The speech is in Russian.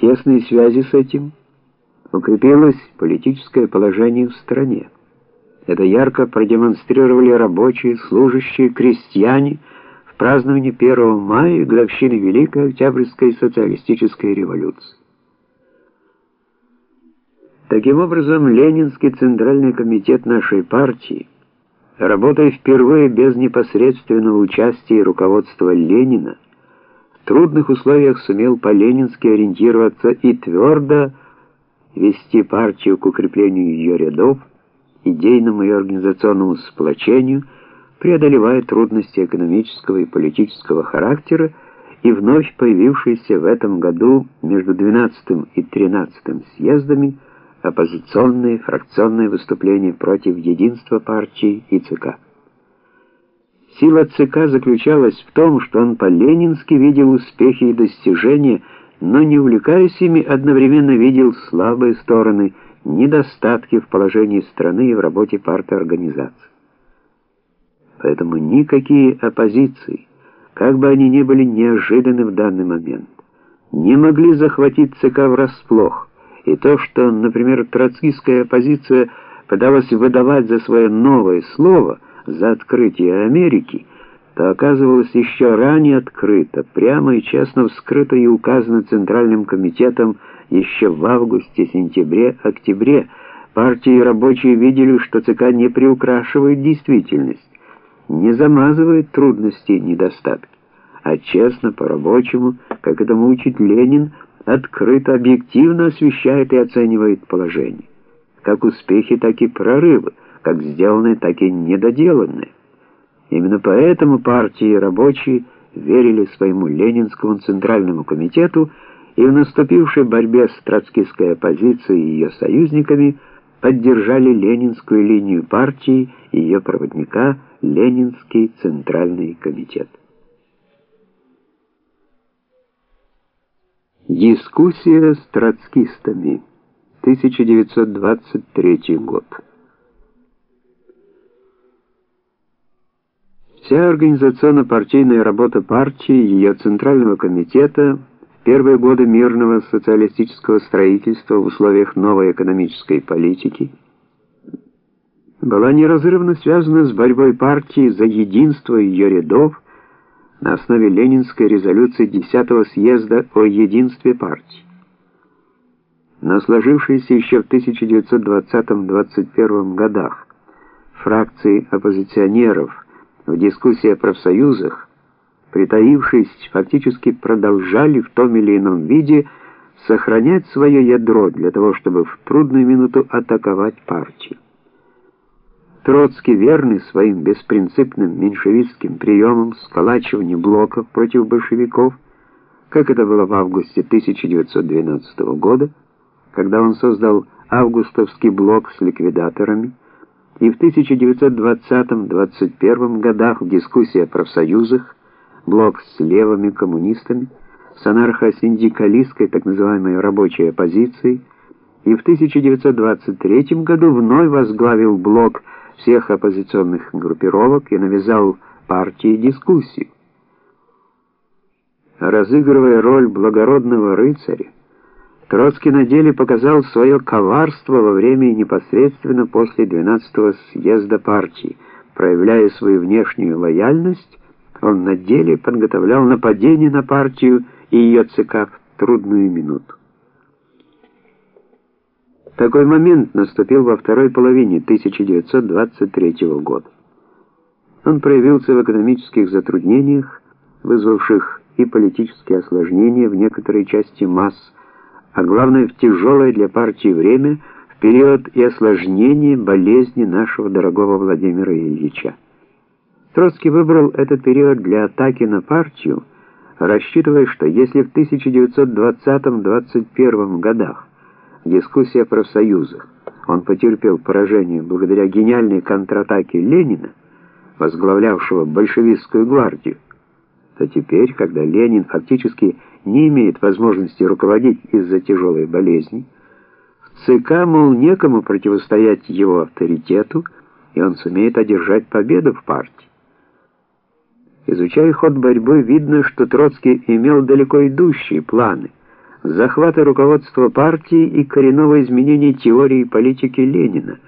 тесной связи с этим укрепилось политическое положение в стране. Это ярко продемонстрировали рабочие, служащие, крестьяне в праздновании 1 мая годовщины Великой Октябрьской социалистической революции. Таким образом, Ленинский Центральный комитет нашей партии, работая впервые без непосредственного участия руководства Ленина, трудных условиях сумел по-ленински ориентироваться и твердо вести партию к укреплению ее рядов, идейному и организационному сплочению, преодолевая трудности экономического и политического характера и вновь появившиеся в этом году между 12 и 13 съездами оппозиционные фракционные выступления против единства партии и ЦК. Сила ЦК заключалась в том, что он по-ленински видел успехи и достижения, но не увлекаясь ими, одновременно видел слабые стороны, недостатки в положении страны и в работе партии организации. Поэтому никакие оппозиции, как бы они ни были неожиданны в данный момент, не могли захватить ЦК врасплох, и то, что, например, троцкистская оппозиция пыталась выдавать за свое новое слово, за открытие Америки, то оказывалось еще ранее открыто, прямо и честно вскрыто и указано Центральным комитетом еще в августе, сентябре, октябре. Партии и рабочие видели, что ЦК не приукрашивает действительность, не замазывает трудности и недостатки, а честно, по-рабочему, как это учит Ленин, открыто, объективно освещает и оценивает положение. Как успехи, так и прорывы, как сделанные, так и недоделанные. Именно поэтому партии и рабочие верили своему Ленинскому Центральному комитету и в наступившей борьбе с троцкистской оппозицией и ее союзниками поддержали ленинскую линию партии и ее проводника Ленинский Центральный комитет. Дискуссия с троцкистами. 1923 год. Вся организационно-партийная работа партии, ее Центрального комитета в первые годы мирного социалистического строительства в условиях новой экономической политики была неразрывно связана с борьбой партии за единство ее рядов на основе Ленинской резолюции 10-го съезда о единстве партии. Но сложившиеся еще в 1920-21 годах фракции оппозиционеров в дискуссии о профсоюзах, притаившись, фактически продолжали в том или ином виде сохранять свое ядро для того, чтобы в трудную минуту атаковать партию. Троцкий, верный своим беспринципным меньшевистским приемам сколачивания блоков против большевиков, как это было в августе 1912 года, когда он создал августовский блок с ликвидаторами, и в 1920-21 годах в дискуссии о профсоюзах блок с левыми коммунистами, с анархо-синдикалистской так называемой рабочей оппозицией, и в 1923 году вновь возглавил блок всех оппозиционных группировок и навязал партии дискуссию. Разыгрывая роль благородного рыцаря, Троцкий на деле показал свое коварство во время и непосредственно после 12-го съезда партии. Проявляя свою внешнюю лояльность, он на деле подготовлял нападение на партию и ее ЦК в трудную минуту. Такой момент наступил во второй половине 1923 года. Он проявился в экономических затруднениях, вызвавших и политические осложнения в некоторой части масс, а главное в тяжелое для партии время, в период и осложнения болезни нашего дорогого Владимира Ильича. Троцкий выбрал этот период для атаки на партию, рассчитывая, что если в 1920-21 годах дискуссия о профсоюзах. Он потерпел поражение благодаря гениальной контратаке Ленина, возглавлявшего большевистскую гвардию. То теперь, когда Ленин фактически не имеет возможности руководить из-за тяжелой болезни, в ЦК, мол, некому противостоять его авторитету, и он сумеет одержать победу в партии. Изучая ход борьбы, видно, что Троцкий имел далеко идущие планы – захвата руководства партии и коренного изменения теории политики Ленина.